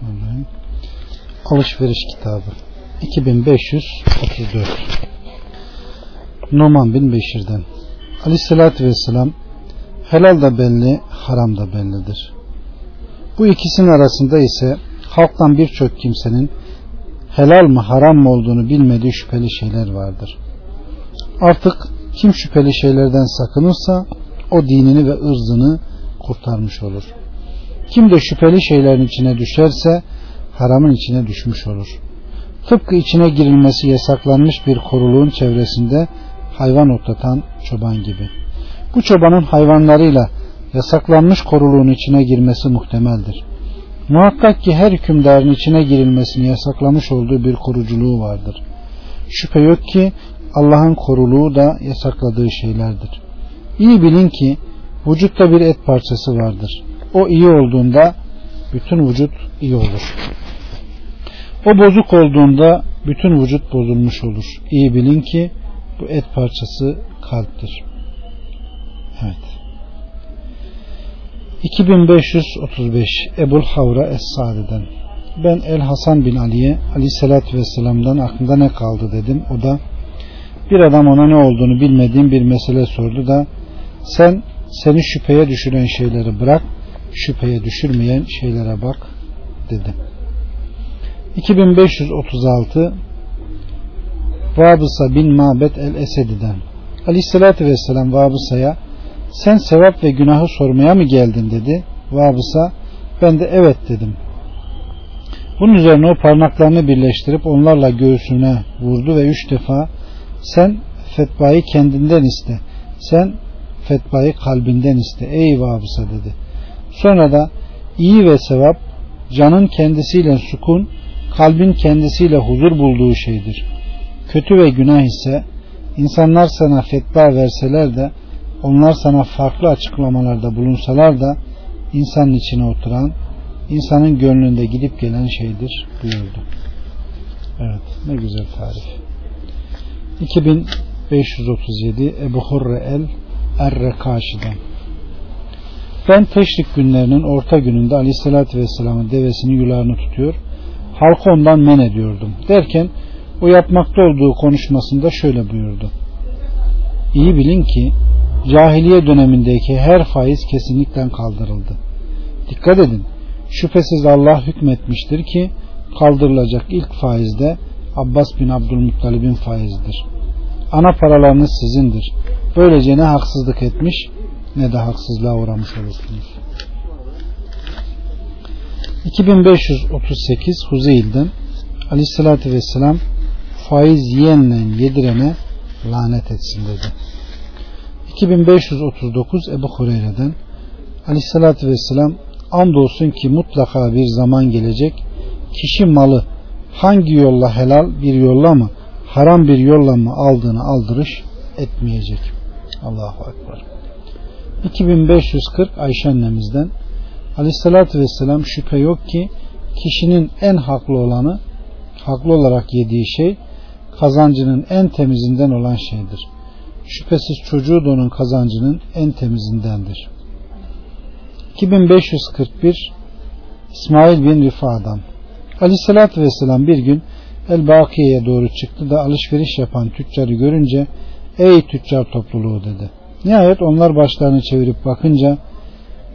Bismillahirrahmanirrahim. Alışveriş kitabı 2534 Numan bin Beşir'den Aleyhisselatü Vesselam helal da belli, haram da bellidir. Bu ikisinin arasında ise halktan birçok kimsenin helal mı haram mı olduğunu bilmediği şüpheli şeyler vardır. Artık kim şüpheli şeylerden sakınırsa o dinini ve ırzını kurtarmış olur. Kim de şüpheli şeylerin içine düşerse haramın içine düşmüş olur. Tıpkı içine girilmesi yasaklanmış bir koruluğun çevresinde hayvan otlatan çoban gibi. Bu çobanın hayvanlarıyla yasaklanmış koruluğun içine girmesi muhtemeldir. Muhakkak ki her hükümdarın içine girilmesini yasaklamış olduğu bir koruculuğu vardır. Şüphe yok ki Allah'ın koruluğu da yasakladığı şeylerdir. İyi bilin ki vücutta bir et parçası vardır. O iyi olduğunda bütün vücut iyi olur. O bozuk olduğunda bütün vücut bozulmuş olur. İyi bilin ki bu et parçası kalptir. Evet. 2535 Ebul Havra Es-Sadi'den Ben El Hasan bin Ali'ye Aleyhisselatü Vesselam'dan aklında ne kaldı dedim. O da bir adam ona ne olduğunu bilmediğim bir mesele sordu da sen seni şüpheye düşüren şeyleri bırak şüpheye düşürmeyen şeylere bak dedi. 2536 Vabısa bin Mabet el Esedi'den Aleyhisselatü Vesselam Vabısa'ya sen sevap ve günahı sormaya mı geldin dedi. Vabısa ben de evet dedim. Bunun üzerine o parmaklarını birleştirip onlarla göğsüne vurdu ve üç defa sen fetvayı kendinden iste. Sen fetvayı kalbinden iste. Ey Vabısa dedi. Sonra da iyi ve sevap canın kendisiyle sukun, kalbin kendisiyle huzur bulduğu şeydir. Kötü ve günah ise insanlar sana fetva verseler de onlar sana farklı açıklamalarda bulunsalar da insanın içine oturan, insanın gönlünde gidip gelen şeydir buyurdu. Evet ne güzel tarif. 2537 Ebu Hurre el Errekaşi'den ben teşrik günlerinin orta gününde Aleyhisselatü Vesselam'ın devesini yularını tutuyor. Halkı ondan men ediyordum. Derken o yapmakta olduğu konuşmasında şöyle buyurdu. İyi bilin ki cahiliye dönemindeki her faiz kesinlikle kaldırıldı. Dikkat edin. Şüphesiz Allah hükmetmiştir ki kaldırılacak ilk faiz de Abbas bin Abdülmuttalib'in faizidir. Ana paralarınız sizindir. Böylece ne haksızlık etmiş ne de haksızlığa uğramış olursunuz. 2538 Huzeyl'den Aleyhisselatü Vesselam faiz yiyenle yedirene lanet etsin dedi. 2539 Ebu Hureyre'den Aleyhisselatü Vesselam andolsun ki mutlaka bir zaman gelecek kişi malı hangi yolla helal bir yolla mı haram bir yolla mı aldığını aldırış etmeyecek. Allahu Ekber. 2540 Ayşe annemizden Aleyhisselatü Vesselam şüphe yok ki kişinin en haklı olanı haklı olarak yediği şey kazancının en temizinden olan şeydir. Şüphesiz çocuğu da onun kazancının en temizindendir. 2541 İsmail bin Rifa'dan Aleyhisselatü Vesselam bir gün El Bakiye'ye doğru çıktı da alışveriş yapan tüccarı görünce ey tüccar topluluğu dedi. Nihayet onlar başlarını çevirip bakınca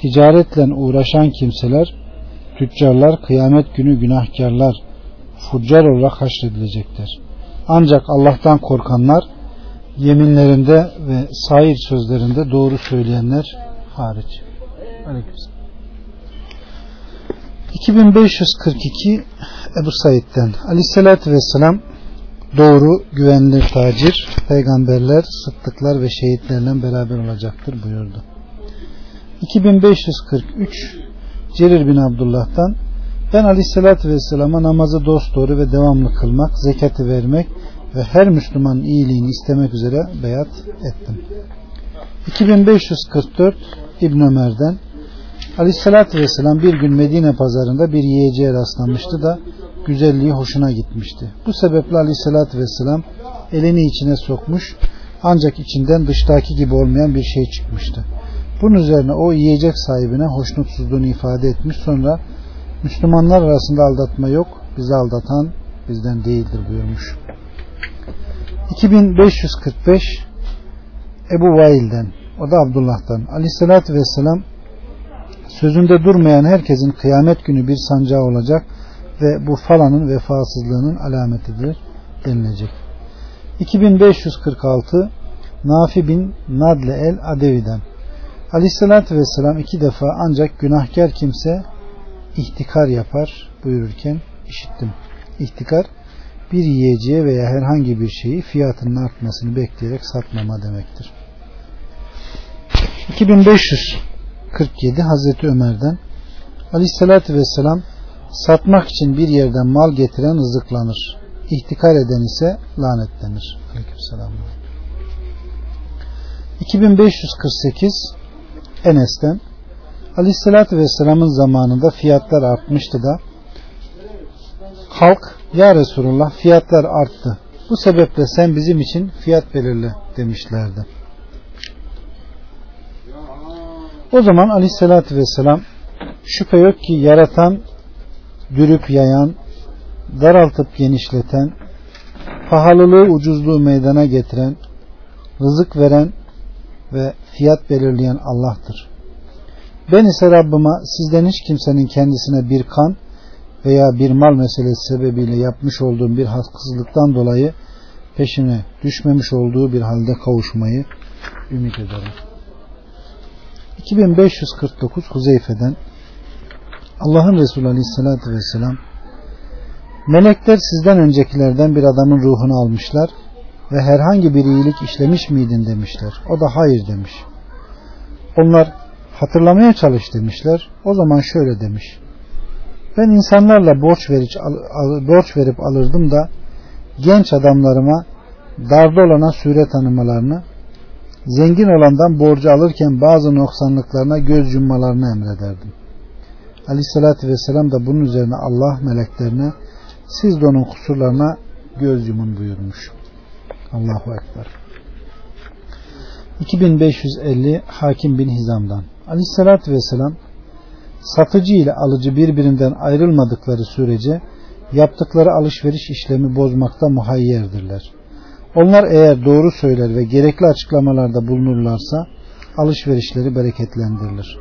ticaretle uğraşan kimseler tüccarlar kıyamet günü günahkarlar fuccar olarak haşredilecekler. Ancak Allah'tan korkanlar yeminlerinde ve sair sözlerinde doğru söyleyenler hariç. Aleykümselam. 2542 Ebu Said'den Aleyhisselatü Vesselam doğru, güvenilir tacir, peygamberler, sıddıklar ve şehitlerle beraber olacaktır buyurdu. 2543 Cerir bin Abdullah'tan ben Aleyhisselatü Vesselam'a namazı dosdoğru ve devamlı kılmak, zekatı vermek ve her Müslümanın iyiliğini istemek üzere beyat ettim. 2544 İbn Ömer'den Aleyhisselatü Vesselam bir gün Medine pazarında bir yiyeceğe rastlamıştı da güzelliği hoşuna gitmişti. Bu sebeple Aleyhisselatü Vesselam elini içine sokmuş ancak içinden dıştaki gibi olmayan bir şey çıkmıştı. Bunun üzerine o yiyecek sahibine hoşnutsuzluğunu ifade etmiş sonra Müslümanlar arasında aldatma yok. Bizi aldatan bizden değildir buyurmuş. 2545 Ebu Vail'den o da Abdullah'tan Aleyhisselatü Vesselam sözünde durmayan herkesin kıyamet günü bir sancağı olacak ve bu falanın vefasızlığının alametidir denilecek. 2546 Nafi bin Nadle el Adevi'den Aleyhisselatü Vesselam iki defa ancak günahkar kimse ihtikar yapar buyururken işittim. İhtikar bir yiyeceğe veya herhangi bir şeyi fiyatının artmasını bekleyerek satmama demektir. 2547 Hazreti Ömer'den Aleyhisselatü Vesselam satmak için bir yerden mal getiren rızıklanır. İhtikar eden ise lanetlenir. Aleykümselam. 2548 Enes'ten Aleyhisselatü Vesselam'ın zamanında fiyatlar artmıştı da halk ya Resulullah fiyatlar arttı. Bu sebeple sen bizim için fiyat belirle demişlerdi. O zaman Aleyhisselatü Vesselam şüphe yok ki yaratan, dürüp yayan, daraltıp genişleten, pahalılığı ucuzluğu meydana getiren, rızık veren ve fiyat belirleyen Allah'tır. Ben ise Rabbime sizden hiç kimsenin kendisine bir kan veya bir mal meselesi sebebiyle yapmış olduğum bir haksızlıktan dolayı peşine düşmemiş olduğu bir halde kavuşmayı ümit ederim. 2549 Huzeyfe'den Allah'ın Resulü Aleyhisselatü Vesselam Melekler sizden öncekilerden bir adamın ruhunu almışlar ve herhangi bir iyilik işlemiş miydin demişler. O da hayır demiş. Onlar hatırlamaya çalış demişler. O zaman şöyle demiş. Ben insanlarla borç verip, borç verip alırdım da genç adamlarıma darda olana sure tanımalarını, zengin olandan borcu alırken bazı noksanlıklarına göz yummalarını emrederdim. Aleyhissalatü vesselam da bunun üzerine Allah meleklerine siz de onun kusurlarına göz yumun buyurmuş. Allahu Ekber. 2550 Hakim bin Hizam'dan Aleyhissalatü vesselam satıcı ile alıcı birbirinden ayrılmadıkları sürece yaptıkları alışveriş işlemi bozmakta muhayyerdirler. Onlar eğer doğru söyler ve gerekli açıklamalarda bulunurlarsa alışverişleri bereketlendirilir.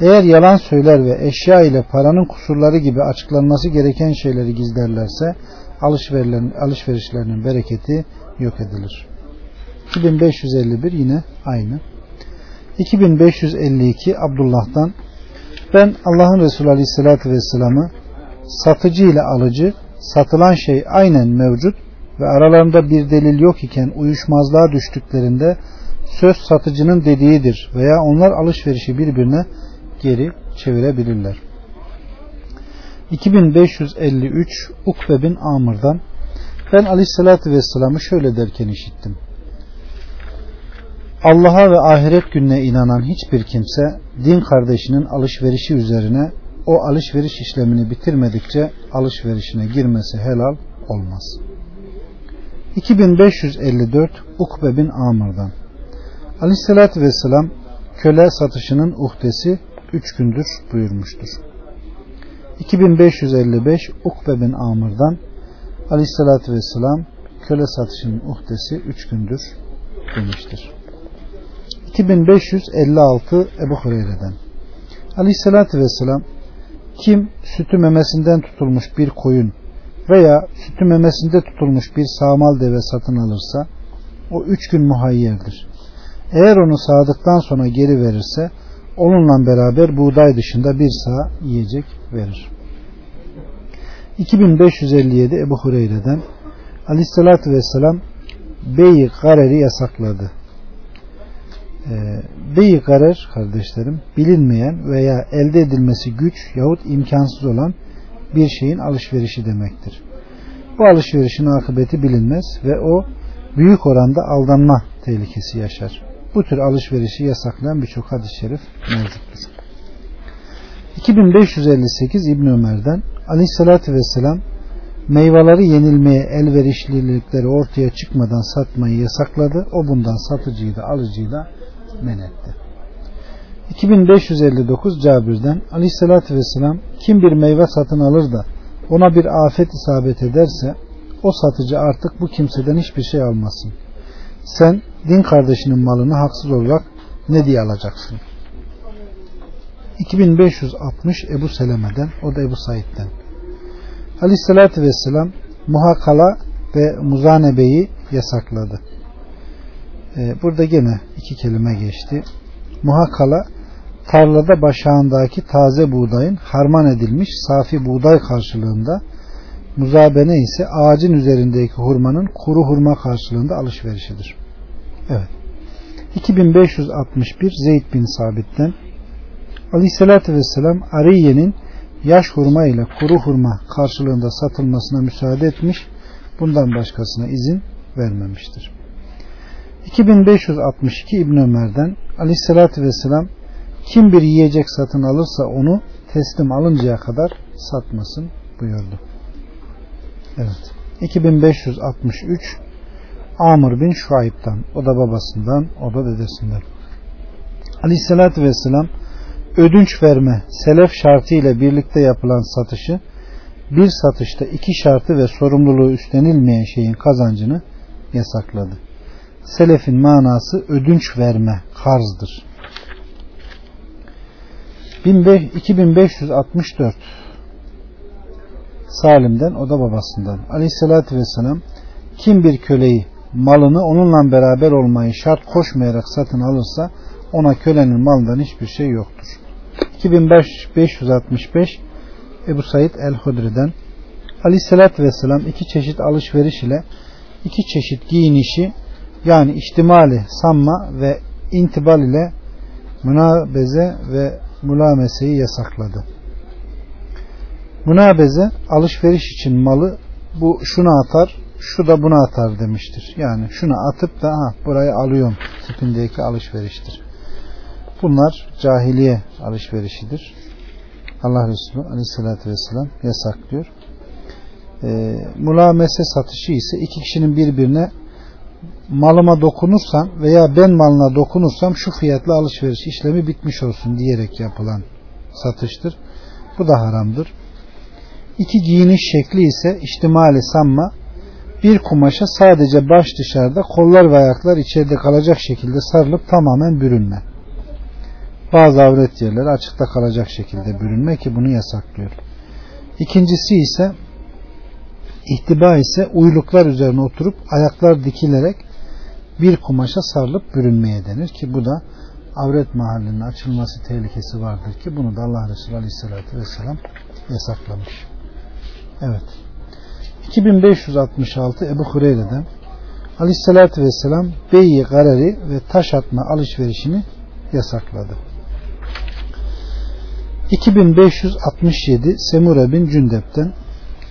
Eğer yalan söyler ve eşya ile paranın kusurları gibi açıklanması gereken şeyleri gizlerlerse alışverişlerinin bereketi yok edilir. 2551 yine aynı. 2552 Abdullah'tan ben Allah'ın Resulü Aleyhisselatü Vesselam'ı satıcı ile alıcı satılan şey aynen mevcut ve aralarında bir delil yok iken uyuşmazlığa düştüklerinde söz satıcının dediğidir veya onlar alışverişi birbirine geri çevirebilirler. 2553 Ukbe bin Amr'dan ben aleyhissalatü vesselam'ı şöyle derken işittim. Allah'a ve ahiret gününe inanan hiçbir kimse din kardeşinin alışverişi üzerine o alışveriş işlemini bitirmedikçe alışverişine girmesi helal olmaz. 2554 Ukbe bin Amr'dan Aleyhissalatü vesselam köle satışının uhdesi 3 gündür buyurmuştur. 2555 Ukbe bin Amr'dan Aleyhissalatü vesselam köle satışının uhdesi 3 gündür demiştir. 2556 Ebu Hureyre'den Aleyhissalatü vesselam kim sütü memesinden tutulmuş bir koyun veya sütü memesinde tutulmuş bir sağmal deve satın alırsa o üç gün muhayyerdir. Eğer onu sağdıktan sonra geri verirse onunla beraber buğday dışında bir sağ yiyecek verir. 2557 Ebu Hureyre'den Aleyhisselatü Vesselam beyi gareri yasakladı. E, beyi garer kardeşlerim bilinmeyen veya elde edilmesi güç yahut imkansız olan bir şeyin alışverişi demektir. Bu alışverişin akıbeti bilinmez ve o büyük oranda aldanma tehlikesi yaşar. Bu tür alışverişi yasaklayan birçok hadis-i şerif mevcuttur. 2558 İbn Ömer'den Aleyhisselatü Vesselam meyveleri yenilmeye elverişlilikleri ortaya çıkmadan satmayı yasakladı. O bundan satıcıyı da alıcıyı da men etti. 2559 Cabir'den Aleyhisselatü Vesselam kim bir meyve satın alır da ona bir afet isabet ederse o satıcı artık bu kimseden hiçbir şey almasın. Sen din kardeşinin malını haksız olarak ne diye alacaksın? 2560 Ebu Seleme'den o da Ebu Said'den Aleyhisselatü Vesselam muhakala ve muzanebeyi yasakladı. Ee, burada gene iki kelime geçti. Muhakala tarlada başağındaki taze buğdayın harman edilmiş safi buğday karşılığında muzabene ise ağacın üzerindeki hurmanın kuru hurma karşılığında alışverişidir. Evet. 2561 Zeyd bin Sabit'ten Aleyhisselatü Vesselam Ariye'nin yaş hurma ile kuru hurma karşılığında satılmasına müsaade etmiş, bundan başkasına izin vermemiştir. 2562 İbn Ömer'den Aleyhisselatü Vesselam kim bir yiyecek satın alırsa onu teslim alıncaya kadar satmasın buyurdu. Evet. 2563 Amr bin Şuayb'dan o da babasından o da dedesinden. Aleyhisselatü Vesselam ödünç verme selef şartı ile birlikte yapılan satışı bir satışta iki şartı ve sorumluluğu üstlenilmeyen şeyin kazancını yasakladı. Selefin manası ödünç verme, karzdır. 2564 Salim'den o da babasından. Aleyhissalatü vesselam kim bir köleyi malını onunla beraber olmayı şart koşmayarak satın alırsa ona kölenin malından hiçbir şey yoktur. 2565 Ebu Said el-Hudri'den Aleyhissalatü vesselam iki çeşit alışveriş ile iki çeşit giyinişi yani ihtimali sanma ve intibal ile münabeze ve mülameseyi yasakladı. Münabeze alışveriş için malı bu şunu atar, şu da bunu atar demiştir. Yani şunu atıp da ha, burayı alıyorum tipindeki alışveriştir. Bunlar cahiliye alışverişidir. Allah Resulü aleyhissalatü vesselam yasaklıyor. E, mulamese satışı ise iki kişinin birbirine malıma dokunursam veya ben malına dokunursam şu fiyatla alışveriş işlemi bitmiş olsun diyerek yapılan satıştır. Bu da haramdır. İki giyiniş şekli ise ihtimali sanma bir kumaşa sadece baş dışarıda kollar ve ayaklar içeride kalacak şekilde sarılıp tamamen bürünme. Bazı avret yerleri açıkta kalacak şekilde bürünme ki bunu yasaklıyor. İkincisi ise ihtiba ise uyluklar üzerine oturup ayaklar dikilerek bir kumaşa sarılıp bürünmeye denir ki bu da avret mahallinin açılması tehlikesi vardır ki bunu da Allah Resulü Aleyhisselatü Vesselam yasaklamış. Evet. 2566 Ebu Hureyre'den Aleyhisselatü Vesselam beyi garari ve taş atma alışverişini yasakladı. 2567 Semure bin Cündep'ten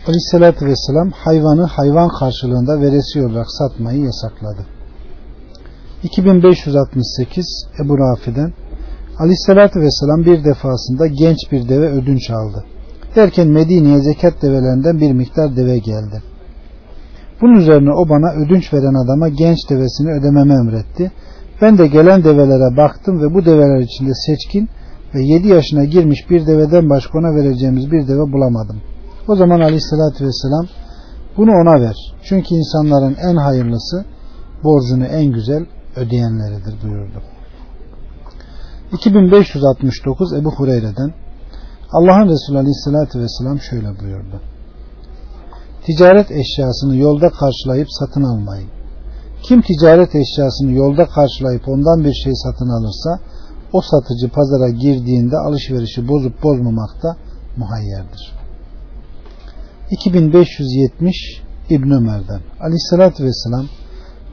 Aleyhisselatü Vesselam hayvanı hayvan karşılığında veresi olarak satmayı yasakladı. 2568 Ebu Rafi'den Aleyhisselatü Vesselam bir defasında genç bir deve ödünç aldı. Derken Medine'ye zekat develerinden bir miktar deve geldi. Bunun üzerine o bana ödünç veren adama genç devesini ödememi emretti. Ben de gelen develere baktım ve bu develer içinde seçkin ve 7 yaşına girmiş bir deveden başka ona vereceğimiz bir deve bulamadım. O zaman aleyhissalatü vesselam bunu ona ver. Çünkü insanların en hayırlısı borcunu en güzel ödeyenleridir buyurdu. 2569 Ebu Hureyre'den Allah'ın Resulü Aleyhisselatü Vesselam şöyle buyurdu. Ticaret eşyasını yolda karşılayıp satın almayın. Kim ticaret eşyasını yolda karşılayıp ondan bir şey satın alırsa o satıcı pazara girdiğinde alışverişi bozup bozmamakta muhayyerdir. 2570 İbn Ömer'den Aleyhisselatü Vesselam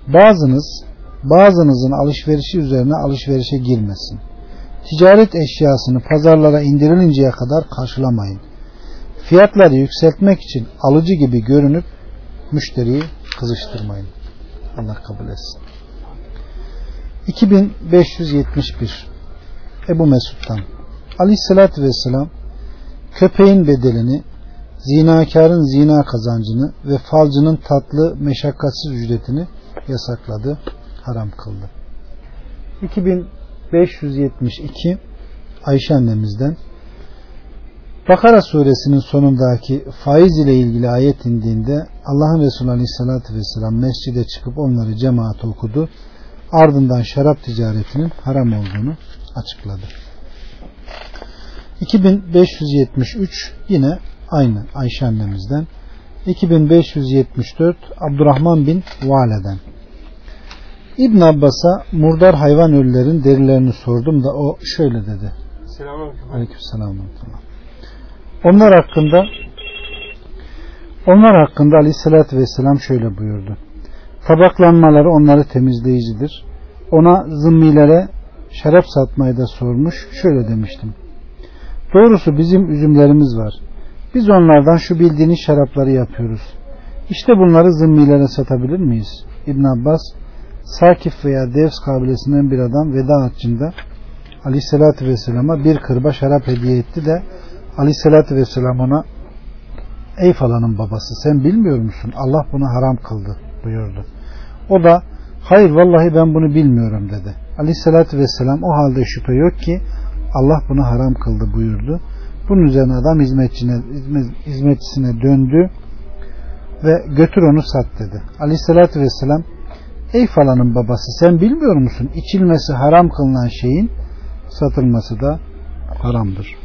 bazınız bazınızın alışverişi üzerine alışverişe girmesin. Ticaret eşyasını pazarlara indirilinceye kadar karşılamayın. Fiyatları yükseltmek için alıcı gibi görünüp müşteriyi kızıştırmayın. Allah kabul etsin. 2571 Ebu Mesud'dan Aleyhisselatü Vesselam köpeğin bedelini zinakarın zina kazancını ve falcının tatlı meşakkatsiz ücretini yasakladı, haram kıldı. 2572 Ayşe annemizden Bakara suresinin sonundaki faiz ile ilgili ayet indiğinde Allah'ın Resulü Aleyhisselatü Vesselam mescide çıkıp onları cemaate okudu. Ardından şarap ticaretinin haram olduğunu açıkladı. 2573 yine aynı Ayşe annemizden 2574 Abdurrahman bin Vale'den İbn Abbas'a murdar hayvan ölülerin derilerini sordum da o şöyle dedi. Selamünaleyküm. Aleykümselam. Onlar hakkında onlar hakkında aleyhissalatü vesselam şöyle buyurdu. Tabaklanmaları onları temizleyicidir. Ona zımmilere şarap satmayı da sormuş. Şöyle demiştim. Doğrusu bizim üzümlerimiz var. Biz onlardan şu bildiğiniz şarapları yapıyoruz. İşte bunları zımmilere satabilir miyiz? İbn Abbas Sakif veya Devs kabilesinden bir adam veda haccında Aleyhisselatü Vesselam'a bir kırba şarap hediye etti de Aleyhisselatü Vesselam ona Ey falanın babası sen bilmiyor musun? Allah bunu haram kıldı buyurdu. O da hayır vallahi ben bunu bilmiyorum dedi. Aleyhisselatü Vesselam o halde şüphe yok ki Allah bunu haram kıldı buyurdu. Bunun üzerine adam hizmetçine, hizmetçisine döndü ve götür onu sat dedi. Aleyhisselatü Vesselam Ey falanın babası sen bilmiyor musun? İçilmesi haram kılınan şeyin satılması da haramdır.